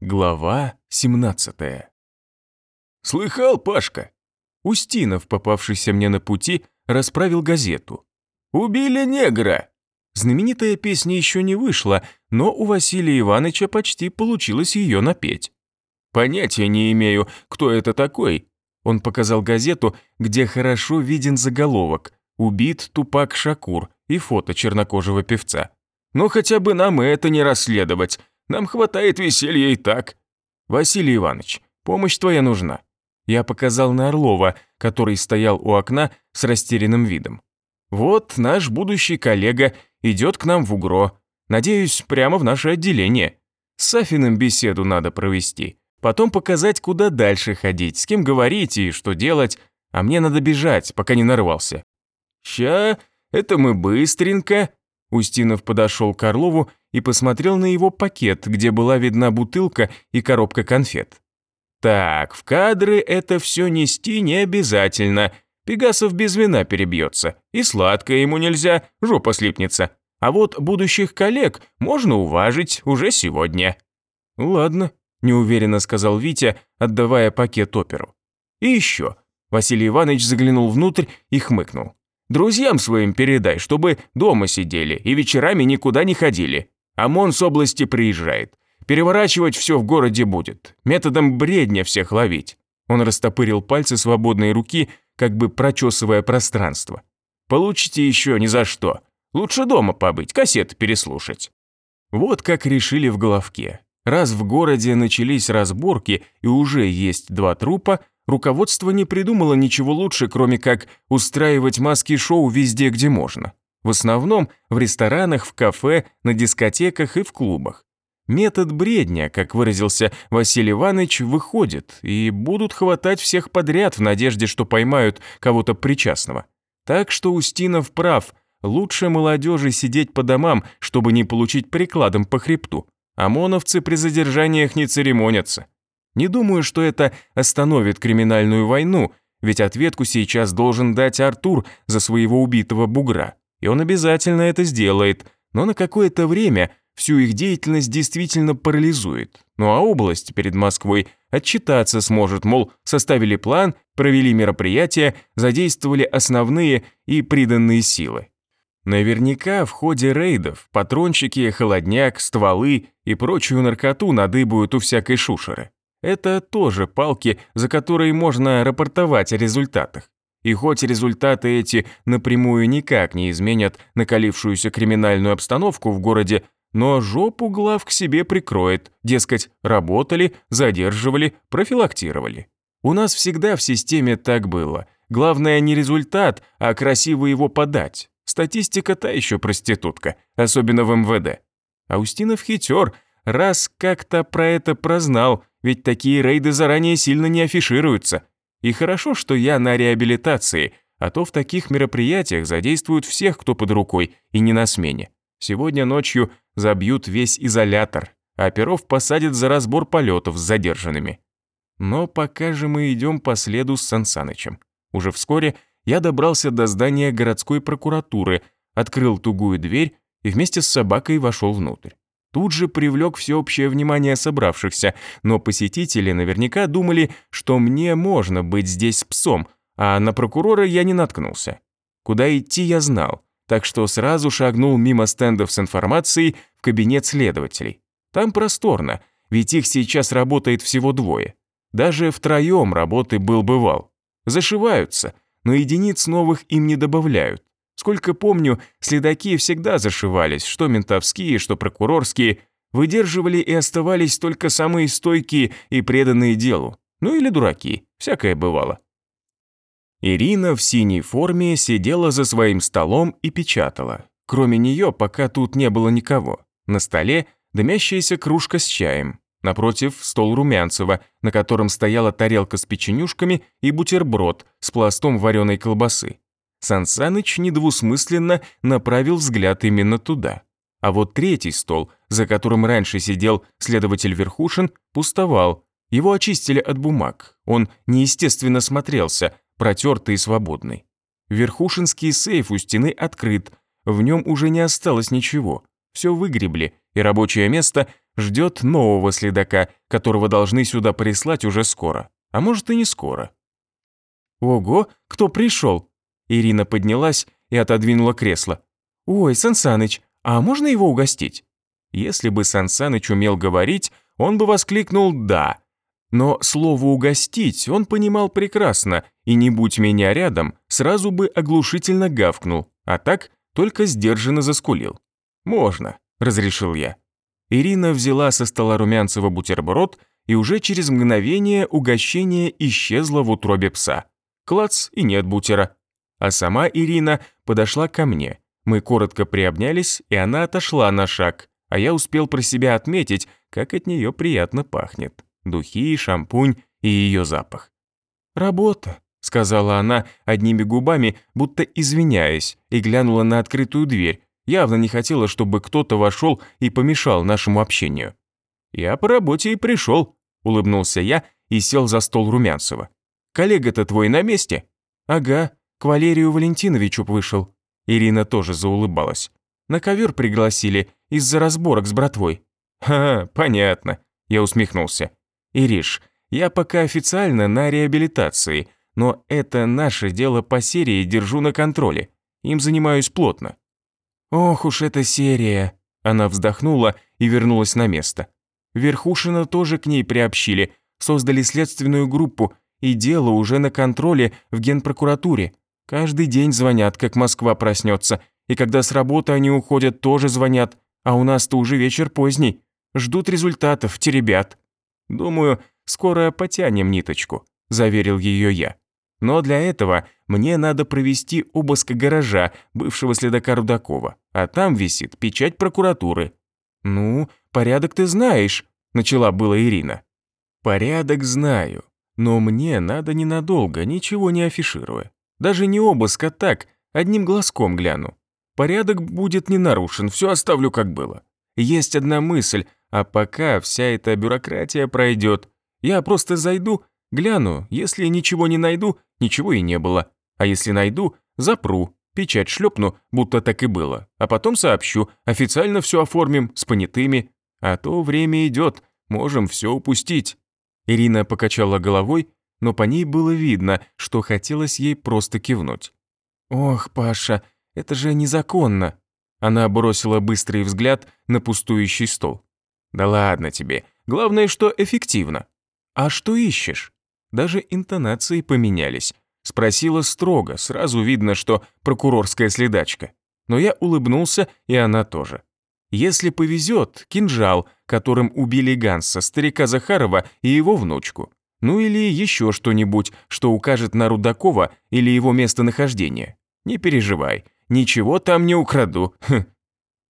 Глава 17 «Слыхал, Пашка?» Устинов, попавшийся мне на пути, расправил газету. «Убили негра!» Знаменитая песня еще не вышла, но у Василия Ивановича почти получилось ее напеть. «Понятия не имею, кто это такой». Он показал газету, где хорошо виден заголовок «Убит Тупак Шакур» и фото чернокожего певца. «Но хотя бы нам это не расследовать. Нам хватает веселья и так. Василий Иванович, помощь твоя нужна. Я показал на Орлова, который стоял у окна с растерянным видом. Вот наш будущий коллега идет к нам в УГРО. Надеюсь, прямо в наше отделение. С Сафиным беседу надо провести. Потом показать, куда дальше ходить, с кем говорить и что делать. А мне надо бежать, пока не нарвался. Ща, это мы быстренько. Устинов подошел к Орлову и посмотрел на его пакет, где была видна бутылка и коробка конфет. Так, в кадры это все нести не обязательно. Пегасов без вина перебьется. И сладкое ему нельзя, жопа слипнется. А вот будущих коллег можно уважить уже сегодня. Ладно, неуверенно сказал Витя, отдавая пакет оперу. И еще. Василий Иванович заглянул внутрь и хмыкнул. Друзьям своим передай, чтобы дома сидели и вечерами никуда не ходили. ОМОН с области приезжает. Переворачивать все в городе будет. Методом бредня всех ловить. Он растопырил пальцы свободной руки, как бы прочесывая пространство. Получите еще ни за что. Лучше дома побыть, кассеты переслушать. Вот как решили в головке. Раз в городе начались разборки и уже есть два трупа, руководство не придумало ничего лучше, кроме как устраивать маски-шоу везде, где можно. В основном в ресторанах, в кафе, на дискотеках и в клубах. Метод бредня, как выразился Василий Иванович, выходит, и будут хватать всех подряд в надежде, что поймают кого-то причастного. Так что Устинов прав, лучше молодежи сидеть по домам, чтобы не получить прикладом по хребту. ОМОНовцы при задержаниях не церемонятся. Не думаю, что это остановит криминальную войну, ведь ответку сейчас должен дать Артур за своего убитого бугра. И он обязательно это сделает, но на какое-то время всю их деятельность действительно парализует. Ну а область перед Москвой отчитаться сможет, мол, составили план, провели мероприятия, задействовали основные и приданные силы. Наверняка в ходе рейдов патрончики, холодняк, стволы и прочую наркоту надыбают у всякой шушеры. Это тоже палки, за которые можно рапортовать о результатах. И хоть результаты эти напрямую никак не изменят накалившуюся криминальную обстановку в городе, но жопу глав к себе прикроет, дескать, работали, задерживали, профилактировали. У нас всегда в системе так было. Главное не результат, а красиво его подать. Статистика та еще проститутка, особенно в МВД. Аустинов хитер, раз как-то про это прознал, ведь такие рейды заранее сильно не афишируются. И хорошо, что я на реабилитации, а то в таких мероприятиях задействуют всех, кто под рукой, и не на смене. Сегодня ночью забьют весь изолятор, а Перов посадят за разбор полетов с задержанными. Но пока же мы идем по следу с Сансанычем. Уже вскоре я добрался до здания городской прокуратуры, открыл тугую дверь и вместе с собакой вошел внутрь. Тут же привлек всеобщее внимание собравшихся, но посетители наверняка думали, что мне можно быть здесь с псом, а на прокурора я не наткнулся. Куда идти я знал, так что сразу шагнул мимо стендов с информацией в кабинет следователей. Там просторно, ведь их сейчас работает всего двое. Даже втроем работы был-бывал. Зашиваются, но единиц новых им не добавляют. Сколько помню, следаки всегда зашивались, что ментовские, что прокурорские, выдерживали и оставались только самые стойкие и преданные делу. Ну или дураки, всякое бывало. Ирина в синей форме сидела за своим столом и печатала. Кроме нее пока тут не было никого. На столе дымящаяся кружка с чаем. Напротив стол Румянцева, на котором стояла тарелка с печенюшками и бутерброд с пластом вареной колбасы. Сансаныч недвусмысленно направил взгляд именно туда. А вот третий стол, за которым раньше сидел следователь Верхушин, пустовал. Его очистили от бумаг. Он неестественно смотрелся, протертый и свободный. Верхушинский сейф у стены открыт. В нем уже не осталось ничего. Все выгребли, и рабочее место Ждет нового следака, которого должны сюда прислать уже скоро. А может и не скоро. Ого, кто пришел? Ирина поднялась и отодвинула кресло. Ой, Сансаныч, а можно его угостить? Если бы Сансаныч умел говорить, он бы воскликнул «да». Но слово «угостить» он понимал прекрасно, и не будь меня рядом, сразу бы оглушительно гавкнул, а так только сдержанно заскулил. «Можно», – разрешил я. Ирина взяла со стола Румянцева бутерброд, и уже через мгновение угощение исчезло в утробе пса. Клац и нет бутера. А сама Ирина подошла ко мне. Мы коротко приобнялись, и она отошла на шаг, а я успел про себя отметить, как от нее приятно пахнет. Духи, шампунь и ее запах. «Работа», — сказала она одними губами, будто извиняясь, и глянула на открытую дверь, явно не хотела, чтобы кто-то вошел и помешал нашему общению. «Я по работе и пришел», — улыбнулся я и сел за стол Румянцева. «Коллега-то твой на месте?» «Ага, к Валерию Валентиновичу вышел». Ирина тоже заулыбалась. «На ковер пригласили из-за разборок с братвой». «Ха, понятно», — я усмехнулся. «Ириш, я пока официально на реабилитации, но это наше дело по серии держу на контроле. Им занимаюсь плотно. «Ох уж эта серия!» Она вздохнула и вернулась на место. Верхушина тоже к ней приобщили, создали следственную группу, и дело уже на контроле в генпрокуратуре. Каждый день звонят, как Москва проснется, и когда с работы они уходят, тоже звонят, а у нас-то уже вечер поздний. Ждут результатов, те ребят. Думаю, скоро потянем ниточку, заверил ее я. Но для этого мне надо провести обыск гаража бывшего следака Рудакова, а там висит печать прокуратуры. «Ну, порядок ты знаешь», – начала была Ирина. «Порядок знаю, но мне надо ненадолго, ничего не афишируя. Даже не обыск, а так, одним глазком гляну. Порядок будет не нарушен, все оставлю как было. Есть одна мысль, а пока вся эта бюрократия пройдет, я просто зайду, гляну, если ничего не найду, ничего и не было. А если найду, запру, печать шлепну, будто так и было. А потом сообщу, официально все оформим, с понятыми. А то время идет, можем все упустить». Ирина покачала головой, но по ней было видно, что хотелось ей просто кивнуть. «Ох, Паша, это же незаконно!» Она бросила быстрый взгляд на пустующий стол. «Да ладно тебе, главное, что эффективно. А что ищешь?» Даже интонации поменялись. Спросила строго, сразу видно, что прокурорская следачка. Но я улыбнулся, и она тоже. Если повезет, кинжал, которым убили Ганса, старика Захарова и его внучку. Ну или еще что-нибудь, что укажет на Рудакова или его местонахождение. Не переживай, ничего там не украду. Хм.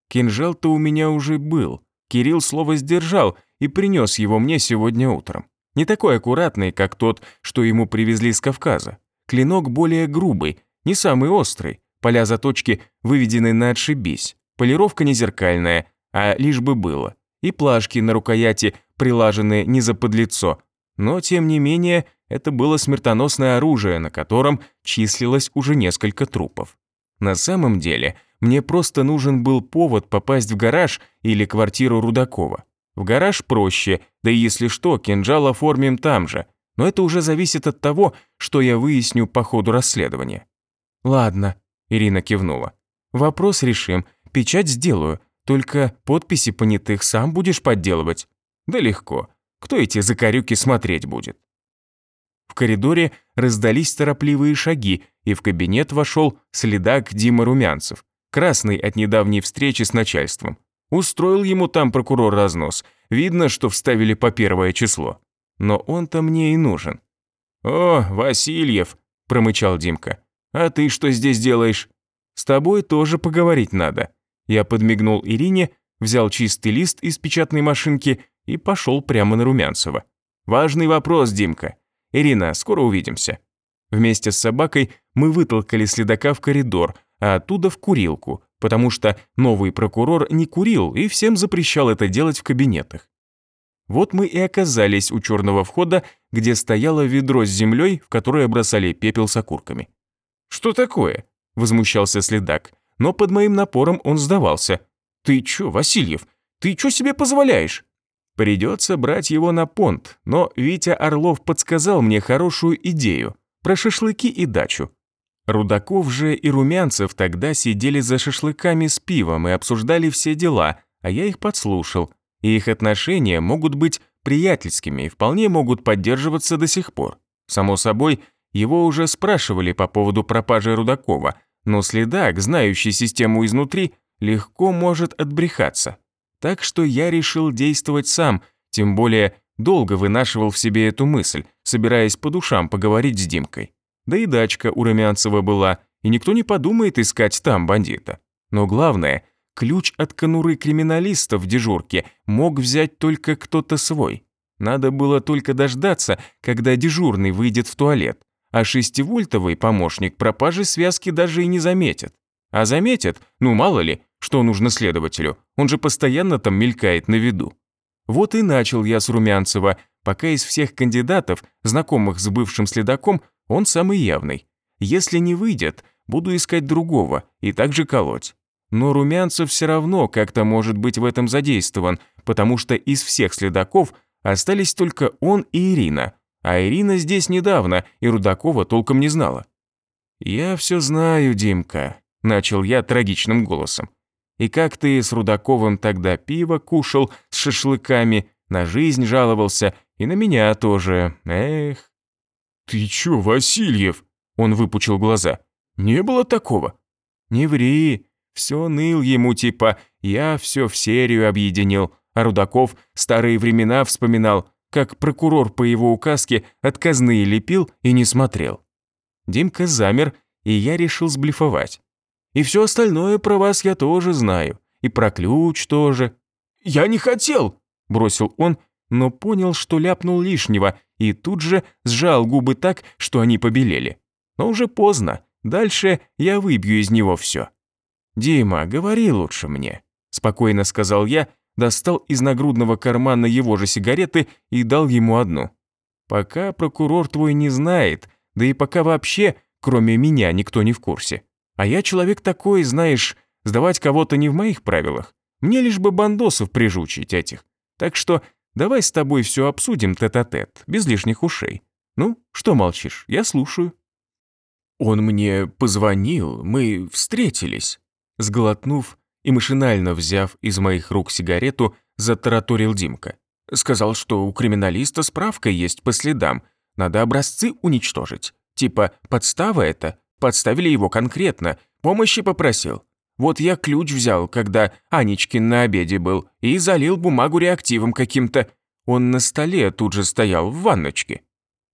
Кинжал-то у меня уже был. Кирилл слово сдержал и принес его мне сегодня утром. Не такой аккуратный, как тот, что ему привезли с Кавказа. Клинок более грубый, не самый острый, поля заточки выведены на отшибись, полировка не зеркальная, а лишь бы было, и плашки на рукояти прилажены не за подлицо, но тем не менее это было смертоносное оружие, на котором числилось уже несколько трупов. На самом деле, мне просто нужен был повод попасть в гараж или квартиру Рудакова. В гараж проще, да и если что, кинжал оформим там же. Но это уже зависит от того, что я выясню по ходу расследования. Ладно, Ирина кивнула. Вопрос решим, печать сделаю, только подписи понятых сам будешь подделывать. Да легко. Кто эти закорюки смотреть будет? В коридоре раздались торопливые шаги, и в кабинет вошел следак Дима Румянцев, красный от недавней встречи с начальством. Устроил ему там прокурор разнос. Видно, что вставили по первое число. Но он-то мне и нужен. «О, Васильев!» – промычал Димка. «А ты что здесь делаешь?» «С тобой тоже поговорить надо». Я подмигнул Ирине, взял чистый лист из печатной машинки и пошел прямо на Румянцева. «Важный вопрос, Димка. Ирина, скоро увидимся». Вместе с собакой мы вытолкали следака в коридор, а оттуда в курилку, потому что новый прокурор не курил и всем запрещал это делать в кабинетах. Вот мы и оказались у черного входа, где стояло ведро с землей, в которое бросали пепел с окурками. «Что такое?» – возмущался следак, но под моим напором он сдавался. «Ты чё, Васильев, ты чё себе позволяешь?» Придется брать его на понт, но Витя Орлов подсказал мне хорошую идею про шашлыки и дачу. Рудаков же и Румянцев тогда сидели за шашлыками с пивом и обсуждали все дела, а я их подслушал. И их отношения могут быть приятельскими и вполне могут поддерживаться до сих пор. Само собой, его уже спрашивали по поводу пропажи Рудакова, но следак, знающий систему изнутри, легко может отбрехаться. Так что я решил действовать сам, тем более долго вынашивал в себе эту мысль, собираясь по душам поговорить с Димкой. Да и дачка у Румянцева была, и никто не подумает искать там бандита. Но главное, ключ от конуры криминалиста в дежурке мог взять только кто-то свой. Надо было только дождаться, когда дежурный выйдет в туалет, а шестивольтовый помощник пропажи связки даже и не заметит. А заметит, ну мало ли, что нужно следователю, он же постоянно там мелькает на виду. Вот и начал я с Румянцева, пока из всех кандидатов, знакомых с бывшим следаком, он самый явный. Если не выйдет, буду искать другого и также колоть. Но Румянцев все равно как-то может быть в этом задействован, потому что из всех следаков остались только он и Ирина, а Ирина здесь недавно, и Рудакова толком не знала. «Я все знаю, Димка», – начал я трагичным голосом. «И как ты с Рудаковым тогда пиво кушал с шашлыками, на жизнь жаловался, и на меня тоже, эх». «Ты чё, Васильев?» – он выпучил глаза. «Не было такого?» «Не ври, все ныл ему типа, я все в серию объединил, а Рудаков старые времена вспоминал, как прокурор по его указке отказные лепил и не смотрел. Димка замер, и я решил сблифовать. И все остальное про вас я тоже знаю, и про ключ тоже. «Я не хотел!» – бросил он, но понял, что ляпнул лишнего, и тут же сжал губы так, что они побелели. Но уже поздно, дальше я выбью из него все. «Дима, говори лучше мне», – спокойно сказал я, достал из нагрудного кармана его же сигареты и дал ему одну. «Пока прокурор твой не знает, да и пока вообще, кроме меня, никто не в курсе. А я человек такой, знаешь, сдавать кого-то не в моих правилах. Мне лишь бы бандосов прижучить этих. Так что давай с тобой все обсудим тет-а-тет, -тет, без лишних ушей. Ну, что молчишь, я слушаю». Он мне позвонил, мы встретились. Сглотнув, и машинально взяв из моих рук сигарету, затараторил Димка. Сказал, что у криминалиста справка есть по следам, надо образцы уничтожить. Типа, подстава это, подставили его конкретно, помощи попросил. Вот я ключ взял, когда Анечкин на обеде был, и залил бумагу реактивом каким-то. Он на столе тут же стоял в ванночке.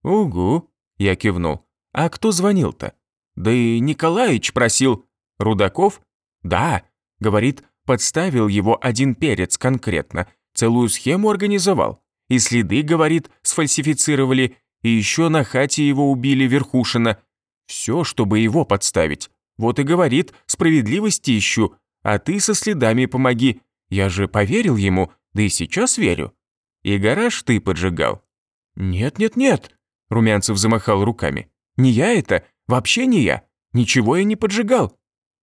«Угу», – я кивнул. «А кто звонил-то?» «Да и Николаевич просил». «Рудаков?» «Да, Говорит, подставил его один перец конкретно, целую схему организовал. И следы, говорит, сфальсифицировали, и еще на хате его убили Верхушина. Все, чтобы его подставить. Вот и говорит, справедливости ищу, а ты со следами помоги. Я же поверил ему, да и сейчас верю. И гараж ты поджигал. Нет-нет-нет, Румянцев замахал руками. Не я это, вообще не я. Ничего я не поджигал.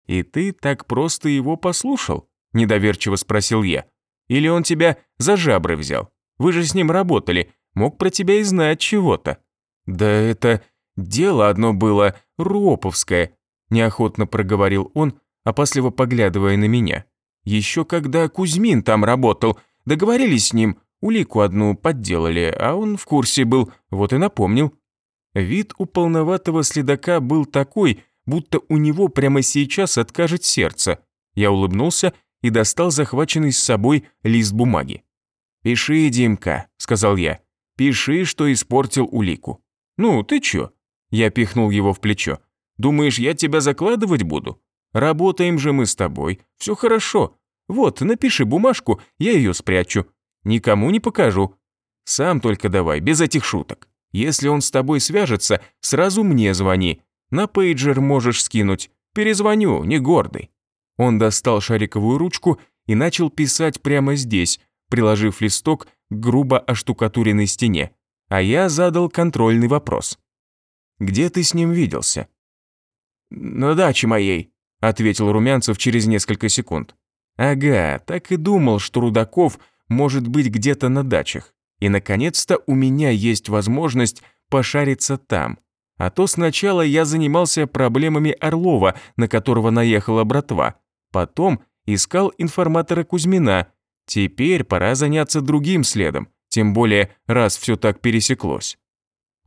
«И ты так просто его послушал?» – недоверчиво спросил я. «Или он тебя за жабры взял? Вы же с ним работали, мог про тебя и знать чего-то». «Да это дело одно было, Роповское», – неохотно проговорил он, опасливо поглядывая на меня. «Еще когда Кузьмин там работал, договорились с ним, улику одну подделали, а он в курсе был, вот и напомнил». Вид у полноватого следака был такой, будто у него прямо сейчас откажет сердце. Я улыбнулся и достал захваченный с собой лист бумаги. «Пиши, Димка», — сказал я. «Пиши, что испортил улику». «Ну, ты чё?» Я пихнул его в плечо. «Думаешь, я тебя закладывать буду? Работаем же мы с тобой, все хорошо. Вот, напиши бумажку, я ее спрячу. Никому не покажу. Сам только давай, без этих шуток. Если он с тобой свяжется, сразу мне звони. На пейджер можешь скинуть. Перезвоню, не гордый». Он достал шариковую ручку и начал писать прямо здесь, приложив листок к грубо оштукатуренной стене. А я задал контрольный вопрос. «Где ты с ним виделся?» «На даче моей», — ответил Румянцев через несколько секунд. «Ага, так и думал, что Рудаков может быть где-то на дачах. И, наконец-то, у меня есть возможность пошариться там. А то сначала я занимался проблемами Орлова, на которого наехала братва. Потом искал информатора Кузьмина. Теперь пора заняться другим следом, тем более, раз все так пересеклось.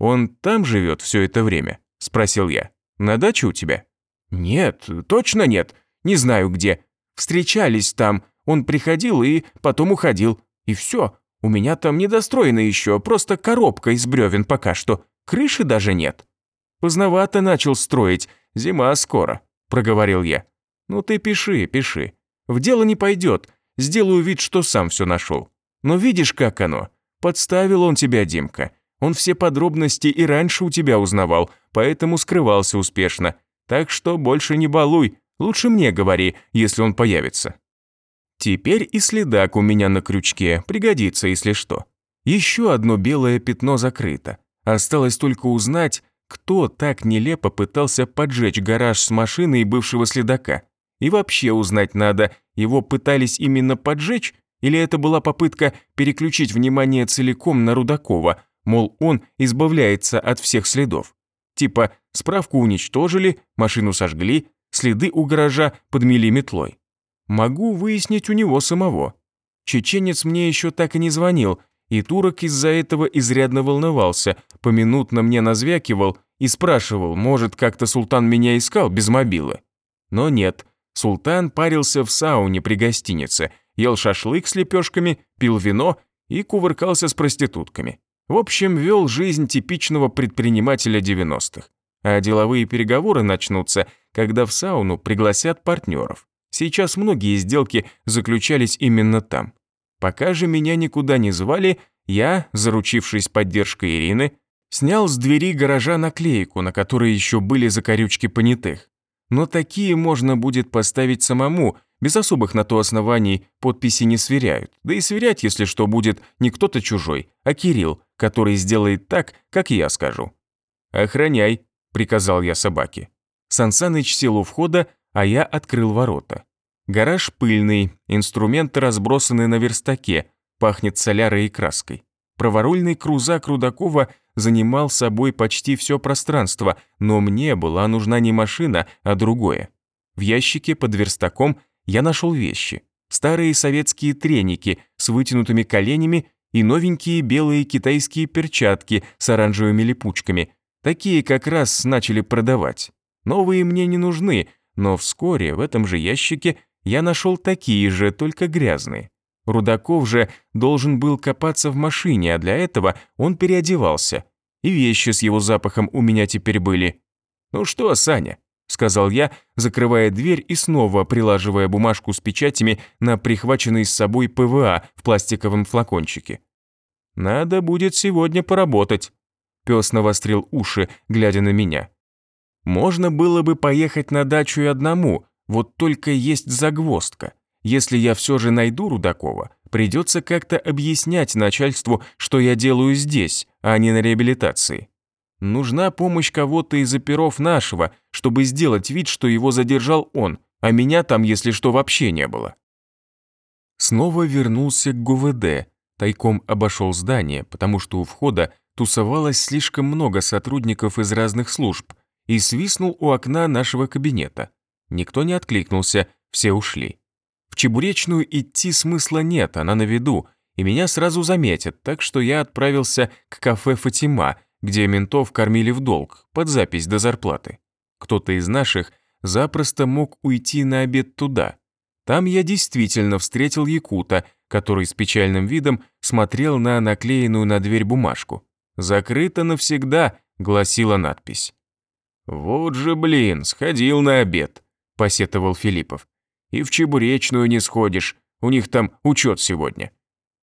«Он там живет все это время?» – спросил я. «На даче у тебя?» «Нет, точно нет. Не знаю где. Встречались там. Он приходил и потом уходил. И все. У меня там недостроено еще, просто коробка из бревен пока что. Крыши даже нет». «Поздновато начал строить. Зима скоро», – проговорил я. «Ну ты пиши, пиши. В дело не пойдет. Сделаю вид, что сам все нашел. Но видишь, как оно? Подставил он тебя, Димка. Он все подробности и раньше у тебя узнавал, поэтому скрывался успешно. Так что больше не балуй, лучше мне говори, если он появится. Теперь и следак у меня на крючке, пригодится, если что. Еще одно белое пятно закрыто. Осталось только узнать, кто так нелепо пытался поджечь гараж с машиной бывшего следака. И вообще узнать надо, его пытались именно поджечь, или это была попытка переключить внимание целиком на Рудакова, мол, он избавляется от всех следов. Типа, справку уничтожили, машину сожгли, следы у гаража подмели метлой. Могу выяснить у него самого. Чеченец мне еще так и не звонил, и турок из-за этого изрядно волновался, поминутно мне назвякивал и спрашивал, может, как-то султан меня искал без мобилы. Но нет, султан парился в сауне при гостинице, ел шашлык с лепешками, пил вино и кувыркался с проститутками. В общем, вел жизнь типичного предпринимателя 90-х. А деловые переговоры начнутся, когда в сауну пригласят партнеров. Сейчас многие сделки заключались именно там. Пока же меня никуда не звали, я, заручившись поддержкой Ирины, снял с двери гаража наклейку, на которой еще были закорючки понятых. Но такие можно будет поставить самому, без особых на то оснований подписи не сверяют. Да и сверять, если что, будет не кто-то чужой, а Кирилл, который сделает так, как я скажу. «Охраняй», – приказал я собаке. Сансаныч сел у входа, а я открыл ворота. Гараж пыльный, инструменты разбросаны на верстаке, пахнет солярой и краской. Праворульный крузак Рудакова занимал собой почти все пространство, но мне была нужна не машина, а другое. В ящике под верстаком я нашел вещи. Старые советские треники с вытянутыми коленями и новенькие белые китайские перчатки с оранжевыми липучками. Такие как раз начали продавать. Новые мне не нужны, но вскоре в этом же ящике я нашел такие же, только грязные. Рудаков же должен был копаться в машине, а для этого он переодевался. И вещи с его запахом у меня теперь были. «Ну что, Саня, сказал я, закрывая дверь и снова прилаживая бумажку с печатями на прихваченный с собой ПВА в пластиковом флакончике. «Надо будет сегодня поработать». Пес навострил уши, глядя на меня. «Можно было бы поехать на дачу и одному, вот только есть загвоздка. Если я все же найду Рудакова, придется как-то объяснять начальству, что я делаю здесь, а не на реабилитации. Нужна помощь кого-то из оперов нашего, чтобы сделать вид, что его задержал он, а меня там, если что, вообще не было. Снова вернулся к ГУВД, тайком обошел здание, потому что у входа тусовалось слишком много сотрудников из разных служб, и свистнул у окна нашего кабинета. Никто не откликнулся, все ушли. В Чебуречную идти смысла нет, она на виду, и меня сразу заметят, так что я отправился к кафе «Фатима», где ментов кормили в долг, под запись до зарплаты. Кто-то из наших запросто мог уйти на обед туда. Там я действительно встретил якута, который с печальным видом смотрел на наклеенную на дверь бумажку. «Закрыто навсегда», — гласила надпись. «Вот же, блин, сходил на обед», — посетовал Филиппов. «И в Чебуречную не сходишь, у них там учет сегодня.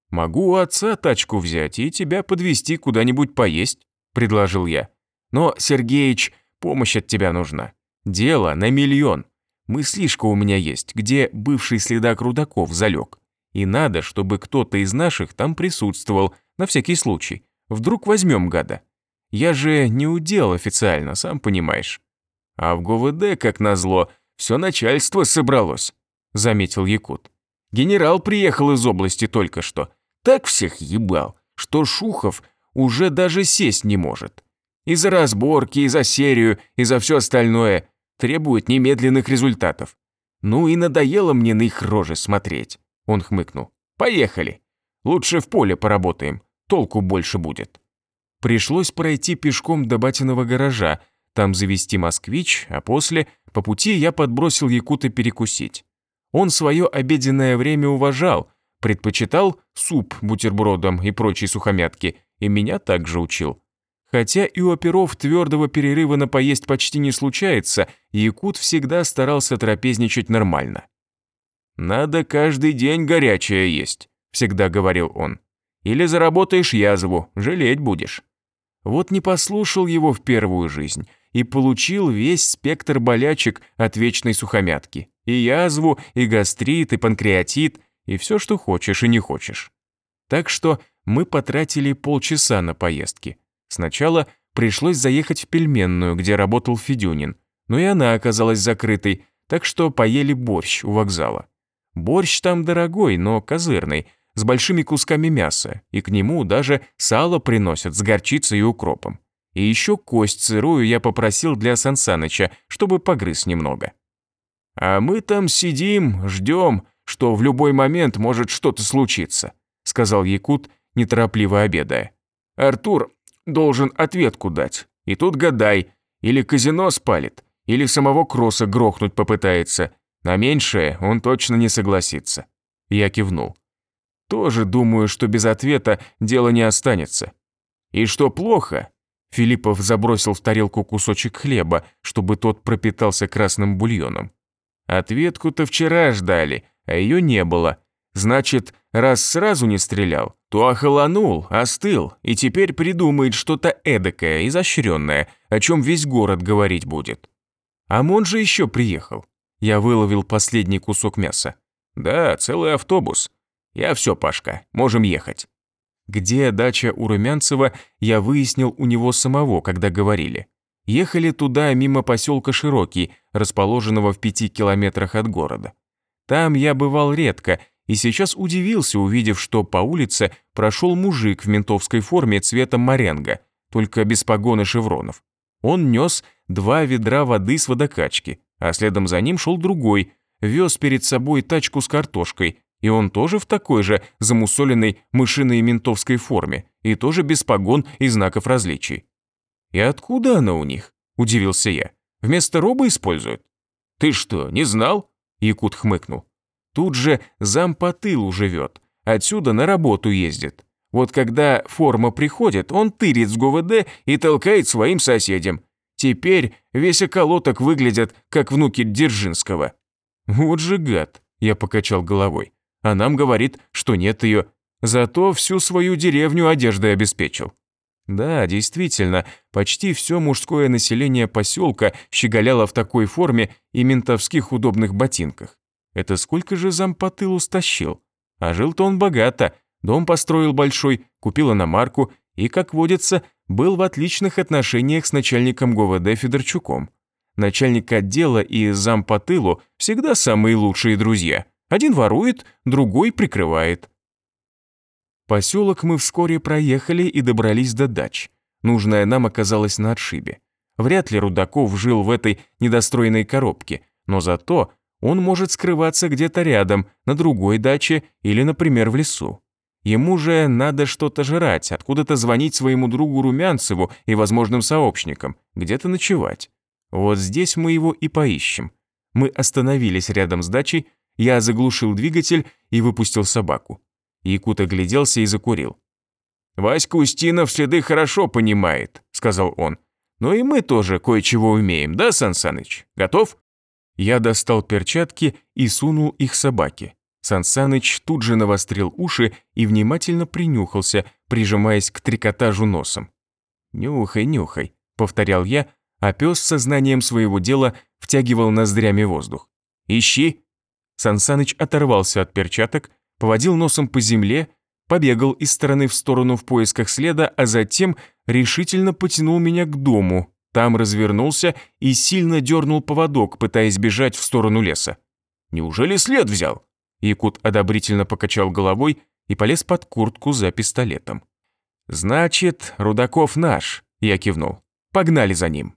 Могу у отца тачку взять и тебя подвезти куда-нибудь поесть». – предложил я. «Но, Сергеич, помощь от тебя нужна. Дело на миллион. Мыслишка у меня есть, где бывший следак Рудаков залег. И надо, чтобы кто-то из наших там присутствовал, на всякий случай. Вдруг возьмем гада. Я же не удел официально, сам понимаешь. А в ГУВД, как назло, все начальство собралось», – заметил Якут. Генерал приехал из области только что. Так всех ебал, что Шухов уже даже сесть не может. И за разборки, и за серию, и за все остальное требует немедленных результатов. Ну и надоело мне на их рожи смотреть. Он хмыкнул. Поехали. Лучше в поле поработаем, толку больше будет. Пришлось пройти пешком до батиного гаража, там завести москвич, а после, по пути я подбросил Якута перекусить. Он свое обеденное время уважал, предпочитал суп бутербродом и прочие сухомятки, и меня также учил. Хотя и у оперов твердого перерыва на поесть почти не случается, Якут всегда старался трапезничать нормально. «Надо каждый день горячее есть», – всегда говорил он. «Или заработаешь язву, жалеть будешь». Вот не послушал его в первую жизнь и получил весь спектр болячек от вечной сухомятки. И язву, и гастрит, и панкреатит, и все, что хочешь и не хочешь. Так что мы потратили полчаса на поездки. Сначала пришлось заехать в пельменную, где работал Федюнин, но и она оказалась закрытой, так что поели борщ у вокзала. Борщ там дорогой, но козырный, с большими кусками мяса, и к нему даже сало приносят с горчицей и укропом. И еще кость сырую я попросил для Сансаныча, чтобы погрыз немного. А мы там сидим, ждем, что в любой момент может что-то случиться, сказал Якут, неторопливо обедая. Артур должен ответку дать. И тут гадай, или казино спалит, или самого Кросса грохнуть попытается. На меньшее он точно не согласится. Я кивнул. Тоже думаю, что без ответа дело не останется. И что плохо? Филиппов забросил в тарелку кусочек хлеба, чтобы тот пропитался красным бульоном. Ответку-то вчера ждали, а ее не было. Значит, раз сразу не стрелял, то охолонул, остыл и теперь придумает что-то эдакое, изощренное, о чем весь город говорить будет. Амон же еще приехал. Я выловил последний кусок мяса. Да, целый автобус. Я все, Пашка, можем ехать. Где дача у Румянцева, я выяснил у него самого, когда говорили. Ехали туда мимо поселка Широкий, расположенного в пяти километрах от города. Там я бывал редко и сейчас удивился, увидев, что по улице прошел мужик в ментовской форме цвета моренго, только без погоны шевронов. Он нес два ведра воды с водокачки, а следом за ним шел другой, вез перед собой тачку с картошкой, и он тоже в такой же замусоленной мышиной ментовской форме, и тоже без погон и знаков различий. «И откуда она у них?» – удивился я. «Вместо роба используют?» «Ты что, не знал?» – Якут хмыкнул. Тут же зам по тылу живет, отсюда на работу ездит. Вот когда форма приходит, он тырит с ГУВД и толкает своим соседям. Теперь весь околоток выглядят, как внуки Дзержинского. Вот же гад, я покачал головой. А нам говорит, что нет ее. Зато всю свою деревню одеждой обеспечил. Да, действительно, почти все мужское население поселка щеголяло в такой форме и ментовских удобных ботинках. Это сколько же зам по тылу стащил? А жил-то он богато, дом построил большой, купил иномарку и, как водится, был в отличных отношениях с начальником ГУВД Федорчуком. Начальник отдела и зам по тылу всегда самые лучшие друзья. Один ворует, другой прикрывает. Поселок мы вскоре проехали и добрались до дач. Нужная нам оказалась на отшибе. Вряд ли Рудаков жил в этой недостроенной коробке, но зато он может скрываться где-то рядом, на другой даче или, например, в лесу. Ему же надо что-то жрать, откуда-то звонить своему другу Румянцеву и возможным сообщникам, где-то ночевать. Вот здесь мы его и поищем. Мы остановились рядом с дачей, я заглушил двигатель и выпустил собаку. Якут огляделся и закурил. «Васька Устинов следы хорошо понимает», — сказал он. «Но и мы тоже кое-чего умеем, да, Сан Саныч? Готов?» Я достал перчатки и сунул их собаке. Сансаныч тут же навострил уши и внимательно принюхался, прижимаясь к трикотажу носом. «Нюхай, нюхай», — повторял я, а пес сознанием своего дела втягивал ноздрями воздух. «Ищи!» Сансаныч оторвался от перчаток, поводил носом по земле, побегал из стороны в сторону в поисках следа, а затем решительно потянул меня к дому, там развернулся и сильно дернул поводок, пытаясь бежать в сторону леса. «Неужели след взял?» Якут одобрительно покачал головой и полез под куртку за пистолетом. «Значит, Рудаков наш», — я кивнул. «Погнали за ним».